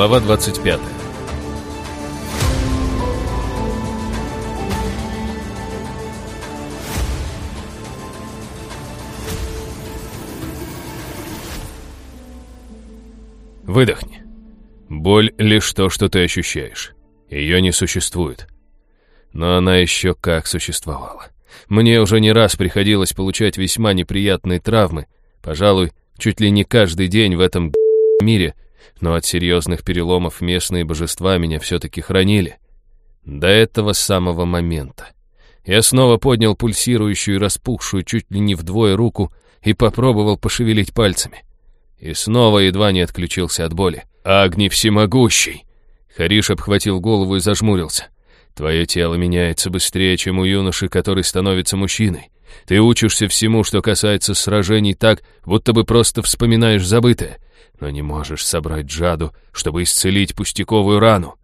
Глава 25 Выдохни. Боль — лишь то, что ты ощущаешь. Ее не существует. Но она еще как существовала. Мне уже не раз приходилось получать весьма неприятные травмы, пожалуй, чуть ли не каждый день в этом мире, но от серьезных переломов местные божества меня все-таки хранили. До этого самого момента. Я снова поднял пульсирующую и распухшую чуть ли не вдвое руку и попробовал пошевелить пальцами. И снова едва не отключился от боли. «Агни всемогущий!» Хариш обхватил голову и зажмурился. «Твое тело меняется быстрее, чем у юноши, который становится мужчиной. Ты учишься всему, что касается сражений так, будто бы просто вспоминаешь забытое, но не можешь собрать джаду, чтобы исцелить пустяковую рану».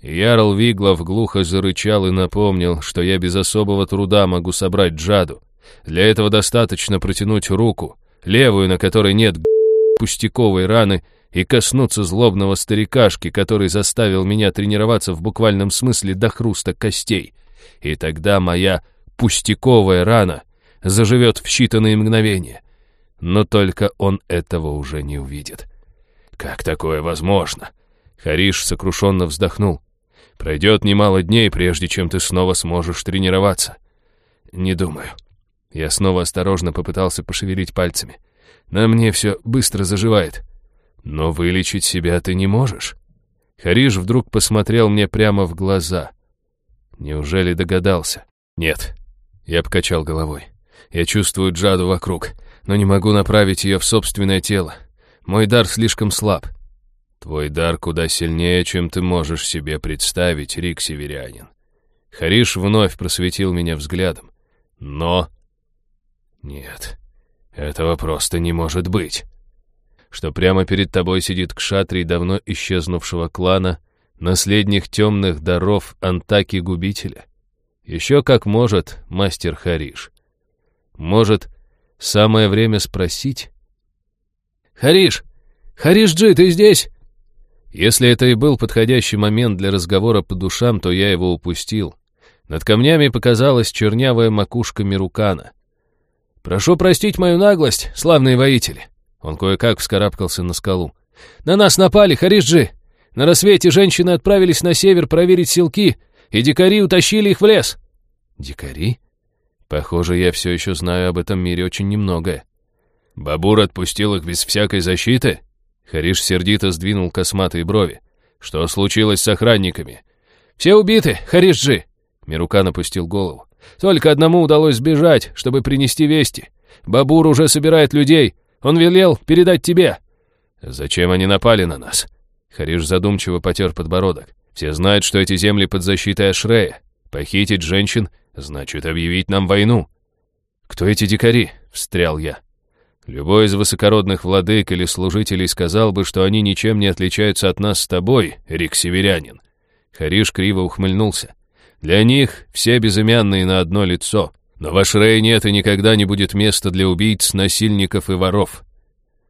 Ярл Виглов глухо зарычал и напомнил, что я без особого труда могу собрать джаду. Для этого достаточно протянуть руку, левую, на которой нет пустяковой раны, и коснуться злобного старикашки, который заставил меня тренироваться в буквальном смысле до хруста костей. И тогда моя пустяковая рана заживет в считанные мгновения. Но только он этого уже не увидит. Как такое возможно? Хариш сокрушенно вздохнул. Пройдет немало дней, прежде чем ты снова сможешь тренироваться. Не думаю. Я снова осторожно попытался пошевелить пальцами. На мне все быстро заживает. Но вылечить себя ты не можешь. Хариш вдруг посмотрел мне прямо в глаза. Неужели догадался? Нет. Я покачал головой. Я чувствую джаду вокруг, но не могу направить ее в собственное тело. Мой дар слишком слаб. Твой дар куда сильнее, чем ты можешь себе представить, Рик Северянин. Хариш вновь просветил меня взглядом. Но... Нет, этого просто не может быть что прямо перед тобой сидит кшатрий давно исчезнувшего клана, наследник темных даров Антаки-губителя. Еще как может мастер Хариш. Может, самое время спросить? «Хариш! Хариш-джи, ты здесь?» Если это и был подходящий момент для разговора по душам, то я его упустил. Над камнями показалась чернявая макушка Мирукана. «Прошу простить мою наглость, славные воители. Он кое-как вскарабкался на скалу. «На нас напали, Хариджи! На рассвете женщины отправились на север проверить селки, и дикари утащили их в лес!» «Дикари? Похоже, я все еще знаю об этом мире очень немного. Бабур отпустил их без всякой защиты?» Хариш сердито сдвинул косматые брови. «Что случилось с охранниками?» «Все убиты, Харишджи!» Мирукан опустил голову. «Только одному удалось сбежать, чтобы принести вести. Бабур уже собирает людей, он велел передать тебе». «Зачем они напали на нас?» Хариш задумчиво потер подбородок. «Все знают, что эти земли под защитой Ашрея. Похитить женщин значит объявить нам войну». «Кто эти дикари?» — встрял я. Любой из высокородных владык или служителей сказал бы, что они ничем не отличаются от нас с тобой, Рик Северянин. Хариш криво ухмыльнулся. Для них все безымянные на одно лицо. Но в Ашрее нет и никогда не будет места для убийц, насильников и воров.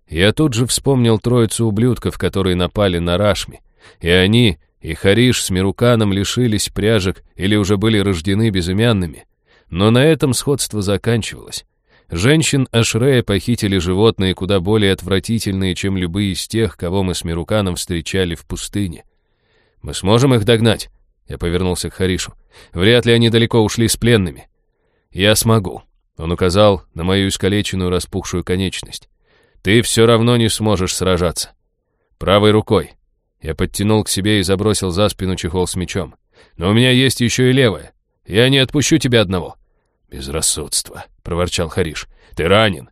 Я тут же вспомнил троицу ублюдков, которые напали на Рашми. И они, и Хариш с Мируканом лишились пряжек или уже были рождены безымянными. Но на этом сходство заканчивалось. Женщин Ашрея похитили животные куда более отвратительные, чем любые из тех, кого мы с Мируканом встречали в пустыне. «Мы сможем их догнать?» Я повернулся к Харишу. «Вряд ли они далеко ушли с пленными. «Я смогу», — он указал на мою искалеченную распухшую конечность. «Ты все равно не сможешь сражаться. Правой рукой». Я подтянул к себе и забросил за спину чехол с мечом. «Но у меня есть еще и левая. Я не отпущу тебя одного». «Безрассудство», — проворчал Хариш. «Ты ранен.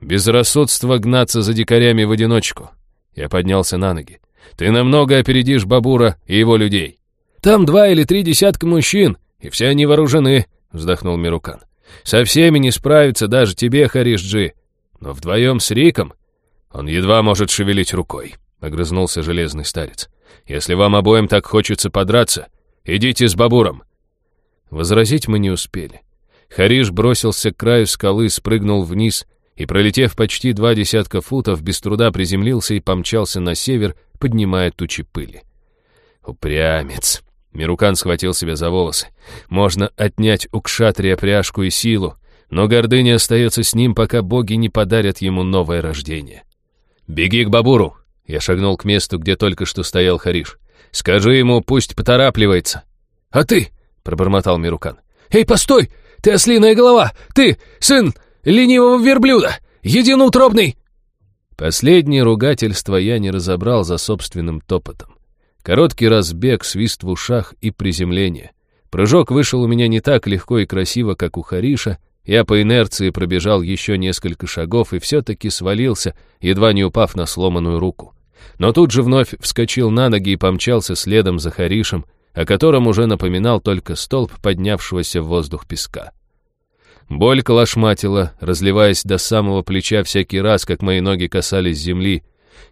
Безрассудство гнаться за дикарями в одиночку». Я поднялся на ноги. «Ты намного опередишь Бабура и его людей». «Там два или три десятка мужчин, и все они вооружены вздохнул Мирукан. «Со всеми не справится даже тебе, Харишджи. Но вдвоем с Риком он едва может шевелить рукой», — огрызнулся железный старец. «Если вам обоим так хочется подраться, идите с Бабуром». Возразить мы не успели. Хариш бросился к краю скалы, спрыгнул вниз и, пролетев почти два десятка футов, без труда приземлился и помчался на север, поднимая тучи пыли. Упрямец. Мирукан схватил себя за волосы. Можно отнять у Кшатрия пряжку и силу, но гордыня остается с ним, пока боги не подарят ему новое рождение. «Беги к Бабуру!» Я шагнул к месту, где только что стоял Хариш. «Скажи ему, пусть поторапливается». «А ты?» — пробормотал Мирукан. «Эй, постой! Ты ослиная голова! Ты сын ленивого верблюда! Единоутробный!» Последнее ругательство я не разобрал за собственным топотом. Короткий разбег, свист в ушах и приземление. Прыжок вышел у меня не так легко и красиво, как у Хариша. Я по инерции пробежал еще несколько шагов и все-таки свалился, едва не упав на сломанную руку. Но тут же вновь вскочил на ноги и помчался следом за Харишем, о котором уже напоминал только столб поднявшегося в воздух песка. Боль колошматила, разливаясь до самого плеча всякий раз, как мои ноги касались земли,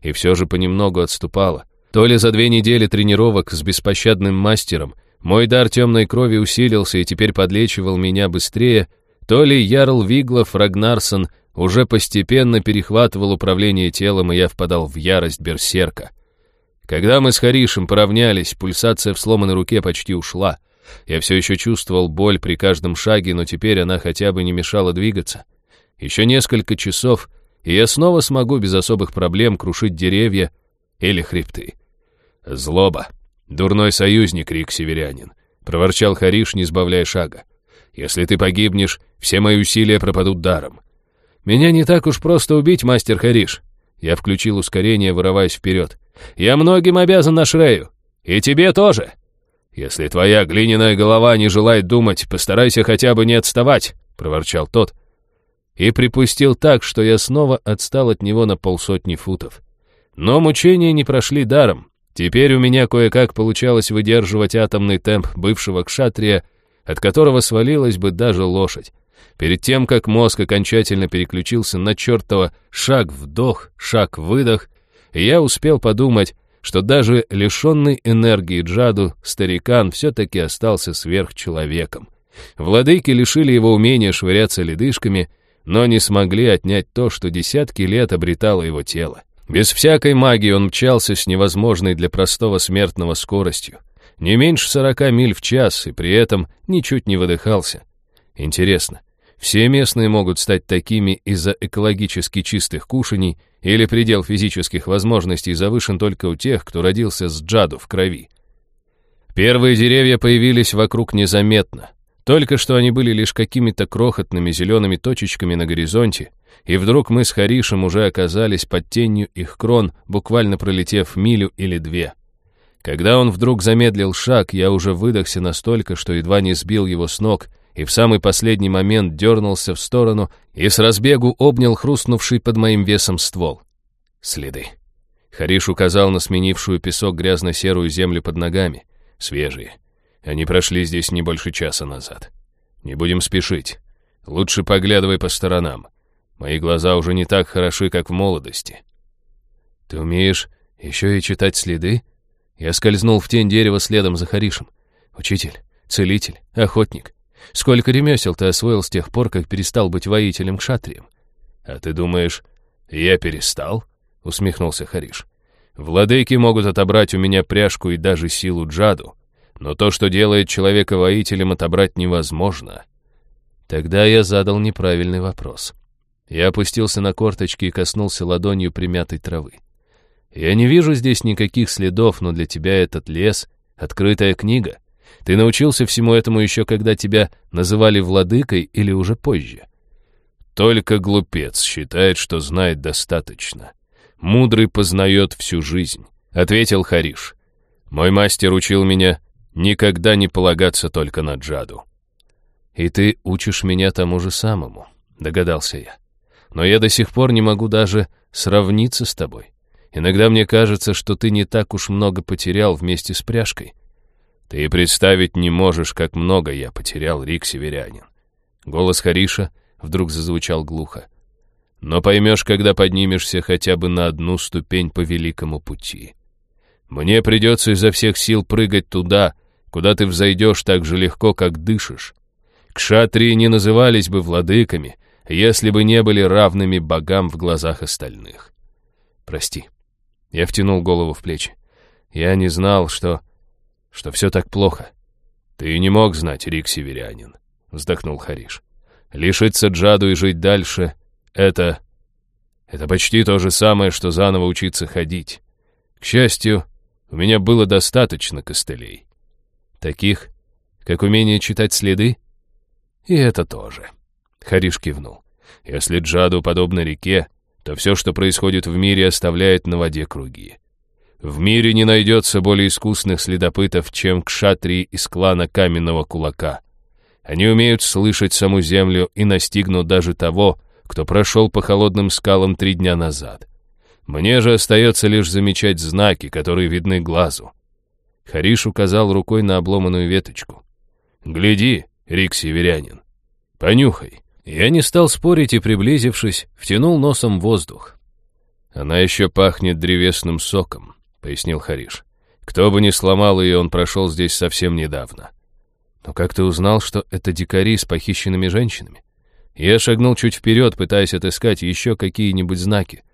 и все же понемногу отступала. То ли за две недели тренировок с беспощадным мастером мой дар темной крови усилился и теперь подлечивал меня быстрее, то ли Ярл Виглов Рагнарсон уже постепенно перехватывал управление телом, и я впадал в ярость берсерка. Когда мы с Харишем поравнялись, пульсация в сломанной руке почти ушла — я все еще чувствовал боль при каждом шаге, но теперь она хотя бы не мешала двигаться. Еще несколько часов, и я снова смогу без особых проблем крушить деревья или хребты. Злоба. Дурной союзник, Рик Северянин. Проворчал Хариш, не сбавляя шага. Если ты погибнешь, все мои усилия пропадут даром. Меня не так уж просто убить, мастер Хариш. Я включил ускорение, вырываясь вперед. Я многим обязан на Шрею. И тебе тоже. «Если твоя глиняная голова не желает думать, постарайся хотя бы не отставать», — проворчал тот. И припустил так, что я снова отстал от него на полсотни футов. Но мучения не прошли даром. Теперь у меня кое-как получалось выдерживать атомный темп бывшего кшатрия, от которого свалилась бы даже лошадь. Перед тем, как мозг окончательно переключился на чертово шаг-вдох, шаг-выдох, я успел подумать, что даже лишенный энергии Джаду, старикан все-таки остался сверхчеловеком. Владыки лишили его умения швыряться ледышками, но не смогли отнять то, что десятки лет обретало его тело. Без всякой магии он мчался с невозможной для простого смертного скоростью. Не меньше сорока миль в час, и при этом ничуть не выдыхался. Интересно, все местные могут стать такими из-за экологически чистых кушаний, или предел физических возможностей завышен только у тех, кто родился с джаду в крови. Первые деревья появились вокруг незаметно. Только что они были лишь какими-то крохотными зелеными точечками на горизонте, и вдруг мы с Харишем уже оказались под тенью их крон, буквально пролетев милю или две. Когда он вдруг замедлил шаг, я уже выдохся настолько, что едва не сбил его с ног — и в самый последний момент дернулся в сторону и с разбегу обнял хрустнувший под моим весом ствол. Следы. Хариш указал на сменившую песок грязно-серую землю под ногами. Свежие. Они прошли здесь не больше часа назад. Не будем спешить. Лучше поглядывай по сторонам. Мои глаза уже не так хороши, как в молодости. Ты умеешь еще и читать следы? Я скользнул в тень дерева следом за Харишем. Учитель, целитель, охотник. Сколько ремесел ты освоил с тех пор, как перестал быть воителем-кшатрием? А ты думаешь, я перестал? Усмехнулся Хариш. Владыки могут отобрать у меня пряжку и даже силу джаду, но то, что делает человека воителем, отобрать невозможно. Тогда я задал неправильный вопрос. Я опустился на корточки и коснулся ладонью примятой травы. Я не вижу здесь никаких следов, но для тебя этот лес — открытая книга. Ты научился всему этому еще когда тебя называли владыкой или уже позже? Только глупец считает, что знает достаточно. Мудрый познает всю жизнь, — ответил Хариш. Мой мастер учил меня никогда не полагаться только на Джаду. И ты учишь меня тому же самому, — догадался я. Но я до сих пор не могу даже сравниться с тобой. Иногда мне кажется, что ты не так уж много потерял вместе с пряжкой. Ты представить не можешь, как много я потерял, Рик Северянин. Голос Хариша вдруг зазвучал глухо. Но поймешь, когда поднимешься хотя бы на одну ступень по великому пути. Мне придется изо всех сил прыгать туда, куда ты взойдешь так же легко, как дышишь. Кшатрии не назывались бы владыками, если бы не были равными богам в глазах остальных. Прости. Я втянул голову в плечи. Я не знал, что... что все так плохо. Ты не мог знать, Рик Северянин, вздохнул Хариш. Лишиться Джаду и жить дальше — это... Это почти то же самое, что заново учиться ходить. К счастью, у меня было достаточно костылей. Таких, как умение читать следы? И это тоже. Хариш кивнул. Если Джаду подобно реке, то все, что происходит в мире, оставляет на воде круги. В мире не найдется более искусных следопытов, чем кшатрии из клана Каменного Кулака. Они умеют слышать саму землю и настигнут даже того, кто прошел по холодным скалам три дня назад. Мне же остается лишь замечать знаки, которые видны глазу. Хариш указал рукой на обломанную веточку. «Гляди, Рик Северянин, понюхай». Я не стал спорить и, приблизившись, втянул носом воздух. «Она еще пахнет древесным соком», — пояснил Хариш. «Кто бы ни сломал ее, он прошел здесь совсем недавно». «Но как ты узнал, что это дикари с похищенными женщинами?» Я шагнул чуть вперед, пытаясь отыскать еще какие-нибудь знаки.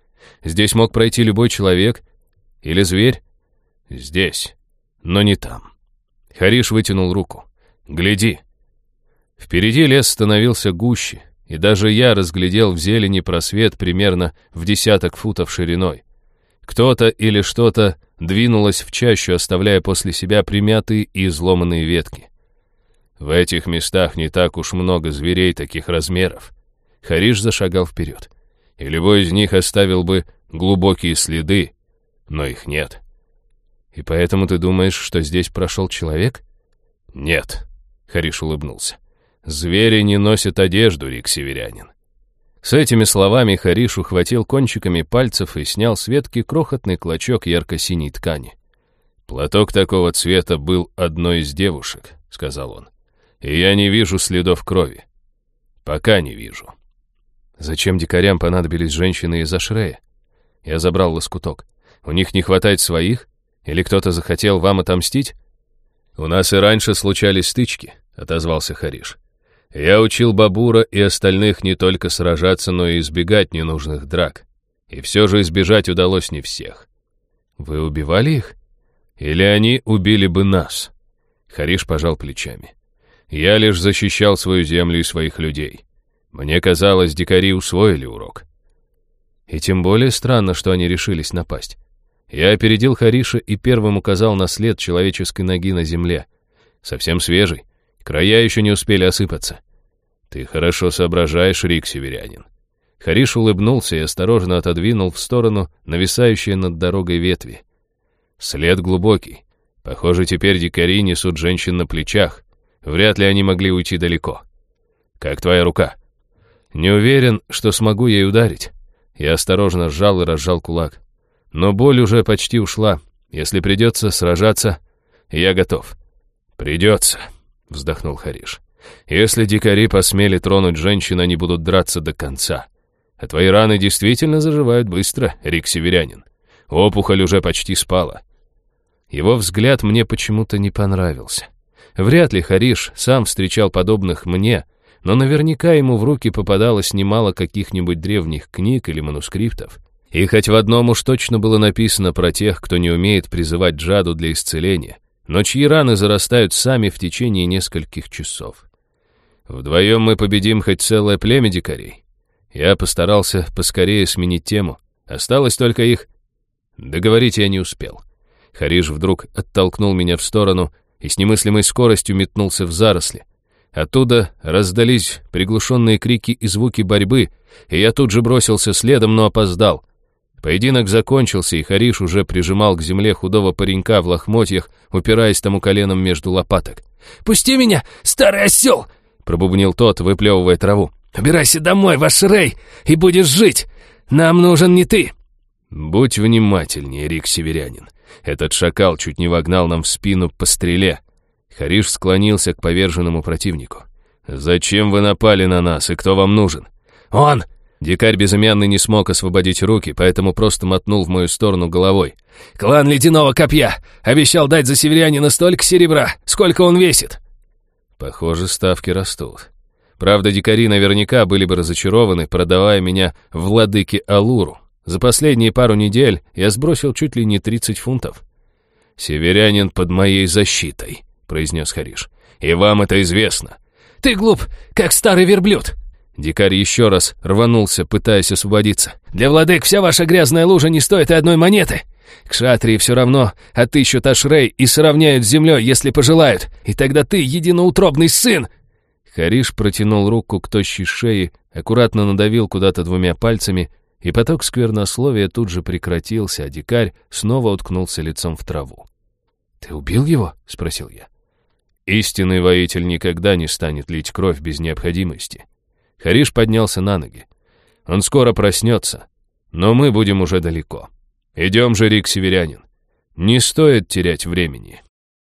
Здесь мог пройти любой человек или зверь. Здесь, но не там. Хариш вытянул руку. «Гляди!» Впереди лес становился гуще, и даже я разглядел в зелени просвет примерно в десяток футов шириной. Кто-то или что-то двинулось в чащу, оставляя после себя примятые и изломанные ветки. В этих местах не так уж много зверей таких размеров. Хариш зашагал вперед, и любой из них оставил бы глубокие следы, но их нет. И поэтому ты думаешь, что здесь прошел человек? Нет, Хариш улыбнулся. Звери не носят одежду, Рик Северянин. С этими словами Хариш ухватил кончиками пальцев и снял с ветки крохотный клочок ярко-синей ткани. «Платок такого цвета был одной из девушек», — сказал он. «И я не вижу следов крови. Пока не вижу». Зачем дикарям понадобились женщины из Ашрея? Я забрал лоскуток. У них не хватает своих? Или кто-то захотел вам отомстить? У нас и раньше случались стычки, отозвался Хариш. Я учил Бабура и остальных не только сражаться, но и избегать ненужных драк. И все же избежать удалось не всех. Вы убивали их? Или они убили бы нас? Хариш пожал плечами. Я лишь защищал свою землю и своих людей. Мне казалось, дикари усвоили урок. И тем более странно, что они решились напасть. Я опередил Хариша и первым указал на след человеческой ноги на земле. Совсем свежий. Края еще не успели осыпаться. Ты хорошо соображаешь, Рик Северянин. Хариш улыбнулся и осторожно отодвинул в сторону нависающие над дорогой ветви. След глубокий. Похоже, теперь дикари несут женщин на плечах. Вряд ли они могли уйти далеко. Как твоя рука? Не уверен, что смогу ей ударить. Я осторожно сжал и разжал кулак. Но боль уже почти ушла. Если придется сражаться, я готов. Придется вздохнул Хариш. «Если дикари посмели тронуть женщин, они будут драться до конца. А твои раны действительно заживают быстро, Рик Северянин. Опухоль уже почти спала». Его взгляд мне почему-то не понравился. Вряд ли Хариш сам встречал подобных мне, но наверняка ему в руки попадалось немало каких-нибудь древних книг или манускриптов. И хоть в одном уж точно было написано про тех, кто не умеет призывать джаду для исцеления — но чьи раны зарастают сами в течение нескольких часов. Вдвоем мы победим хоть целое племя дикарей. Я постарался поскорее сменить тему. Осталось только их... Договорить я не успел. Хариш вдруг оттолкнул меня в сторону и с немыслимой скоростью метнулся в заросли. Оттуда раздались приглушенные крики и звуки борьбы, и я тут же бросился следом, но опоздал. Поединок закончился, и Хариш уже прижимал к земле худого паренька в лохмотьях, упираясь тому коленом между лопаток. «Пусти меня, старый осел!» — пробубнил тот, выплевывая траву. «Убирайся домой, ваш Рей, и будешь жить! Нам нужен не ты!» «Будь внимательнее, Рик Северянин. Этот шакал чуть не вогнал нам в спину по стреле». Хариш склонился к поверженному противнику. «Зачем вы напали на нас, и кто вам нужен?» «Он!» Дикарь безымянный не смог освободить руки, поэтому просто мотнул в мою сторону головой. «Клан Ледяного Копья! Обещал дать за северянина столько серебра, сколько он весит!» Похоже, ставки растут. Правда, дикари наверняка были бы разочарованы, продавая меня владыке Алуру. За последние пару недель я сбросил чуть ли не 30 фунтов. «Северянин под моей защитой», — произнес Хариш. «И вам это известно». «Ты глуп, как старый верблюд!» Дикарь еще раз рванулся, пытаясь освободиться. «Для владык вся ваша грязная лужа не стоит и одной монеты. К шатрии все равно отыщут Ашрей и сравняют с землей, если пожелают. И тогда ты единоутробный сын!» Хариш протянул руку к тощей шее, аккуратно надавил куда-то двумя пальцами, и поток сквернословия тут же прекратился, а дикарь снова уткнулся лицом в траву. «Ты убил его?» — спросил я. Истинный воитель никогда не станет лить кровь без необходимости. Хариш поднялся на ноги. Он скоро проснется, но мы будем уже далеко. Идем же, Рик Северянин. Не стоит терять времени.